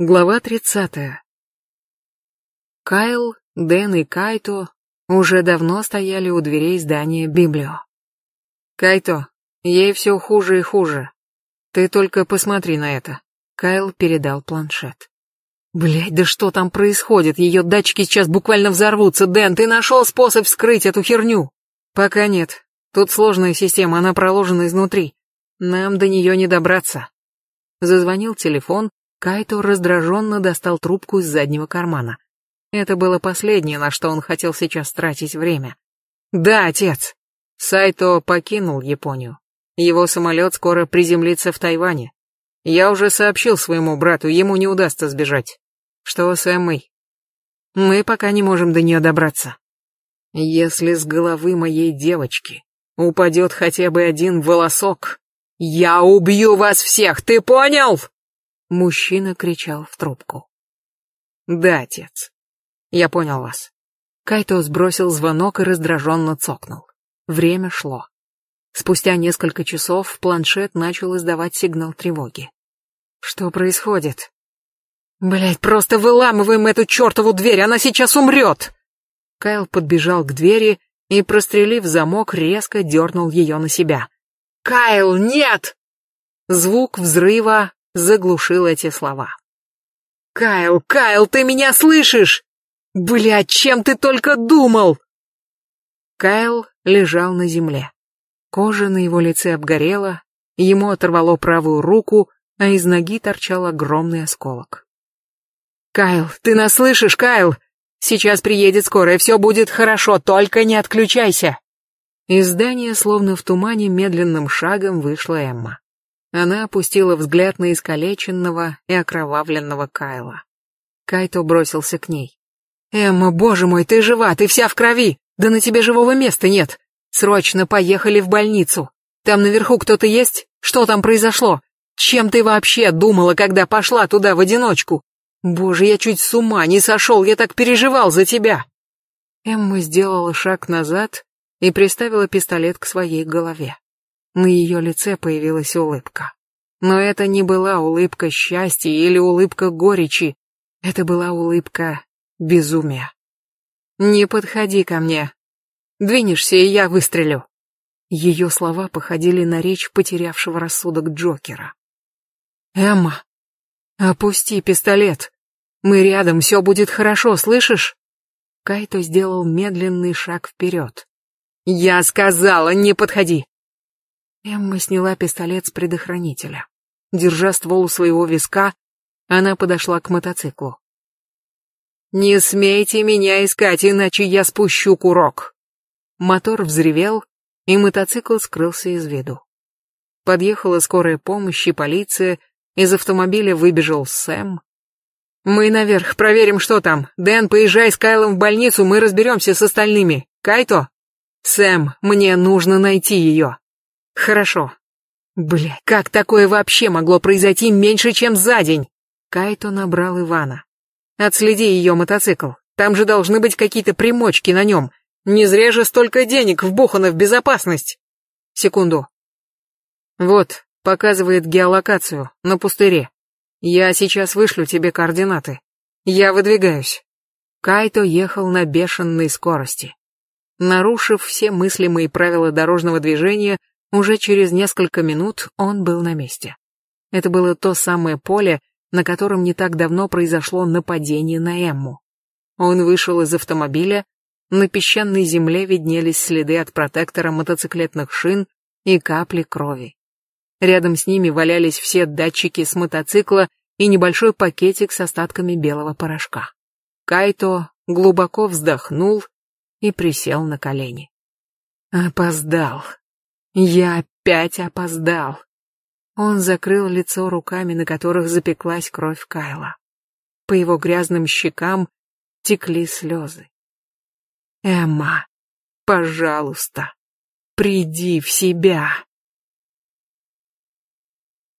Глава 30. Кайл, Дэн и Кайто уже давно стояли у дверей здания Библио. Кайто, ей все хуже и хуже. Ты только посмотри на это. Кайл передал планшет. Блять, да что там происходит? Ее датчики сейчас буквально взорвутся. Дэн, ты нашел способ вскрыть эту херню? Пока нет. Тут сложная система, она проложена изнутри. Нам до нее не добраться. Зазвонил телефон, Кайто раздраженно достал трубку из заднего кармана. Это было последнее, на что он хотел сейчас тратить время. «Да, отец!» Сайто покинул Японию. Его самолет скоро приземлится в Тайване. Я уже сообщил своему брату, ему не удастся сбежать. Что с Эммой? Мы пока не можем до нее добраться. Если с головы моей девочки упадет хотя бы один волосок, я убью вас всех, ты понял? Мужчина кричал в трубку. «Да, отец. Я понял вас». Кайто сбросил звонок и раздраженно цокнул. Время шло. Спустя несколько часов планшет начал издавать сигнал тревоги. «Что происходит?» «Блядь, просто выламываем эту чертову дверь, она сейчас умрет!» Кайл подбежал к двери и, прострелив замок, резко дернул ее на себя. «Кайл, нет!» Звук взрыва заглушил эти слова. «Кайл, Кайл, ты меня слышишь? Блядь, чем ты только думал?» Кайл лежал на земле. Кожа на его лице обгорела, ему оторвало правую руку, а из ноги торчал огромный осколок. «Кайл, ты нас слышишь, Кайл? Сейчас приедет скорая, все будет хорошо, только не отключайся!» Из здания, словно в тумане, медленным шагом вышла Эмма. Она опустила взгляд на искалеченного и окровавленного Кайла. Кайто бросился к ней. «Эмма, боже мой, ты жива, ты вся в крови! Да на тебе живого места нет! Срочно поехали в больницу! Там наверху кто-то есть? Что там произошло? Чем ты вообще думала, когда пошла туда в одиночку? Боже, я чуть с ума не сошел, я так переживал за тебя!» Эмма сделала шаг назад и приставила пистолет к своей голове. На ее лице появилась улыбка. Но это не была улыбка счастья или улыбка горечи. Это была улыбка безумия. «Не подходи ко мне. Двинешься, и я выстрелю». Ее слова походили на речь потерявшего рассудок Джокера. «Эмма, опусти пистолет. Мы рядом, все будет хорошо, слышишь?» Кайто сделал медленный шаг вперед. «Я сказала, не подходи! Эмма сняла пистолет с предохранителя. Держа ствол у своего виска, она подошла к мотоциклу. «Не смейте меня искать, иначе я спущу курок!» Мотор взревел, и мотоцикл скрылся из виду. Подъехала скорая помощь и полиция, из автомобиля выбежал Сэм. «Мы наверх, проверим, что там. Дэн, поезжай с Кайлом в больницу, мы разберемся с остальными. Кайто?» «Сэм, мне нужно найти ее». Хорошо. Бля, как такое вообще могло произойти меньше, чем за день? Кайто набрал Ивана. Отследи ее мотоцикл. Там же должны быть какие-то примочки на нем. Не зря же столько денег вбухано в безопасность. Секунду. Вот, показывает геолокацию на пустыре. Я сейчас вышлю тебе координаты. Я выдвигаюсь. Кайто ехал на бешеной скорости. Нарушив все мыслимые правила дорожного движения, уже через несколько минут он был на месте. Это было то самое поле, на котором не так давно произошло нападение на Эмму. Он вышел из автомобиля, на песчаной земле виднелись следы от протектора мотоциклетных шин и капли крови. Рядом с ними валялись все датчики с мотоцикла и небольшой пакетик с остатками белого порошка. Кайто глубоко вздохнул и присел на колени. Опоздал. Я опять опоздал. Он закрыл лицо руками, на которых запеклась кровь Кайла. По его грязным щекам текли слезы. Эмма, пожалуйста, приди в себя.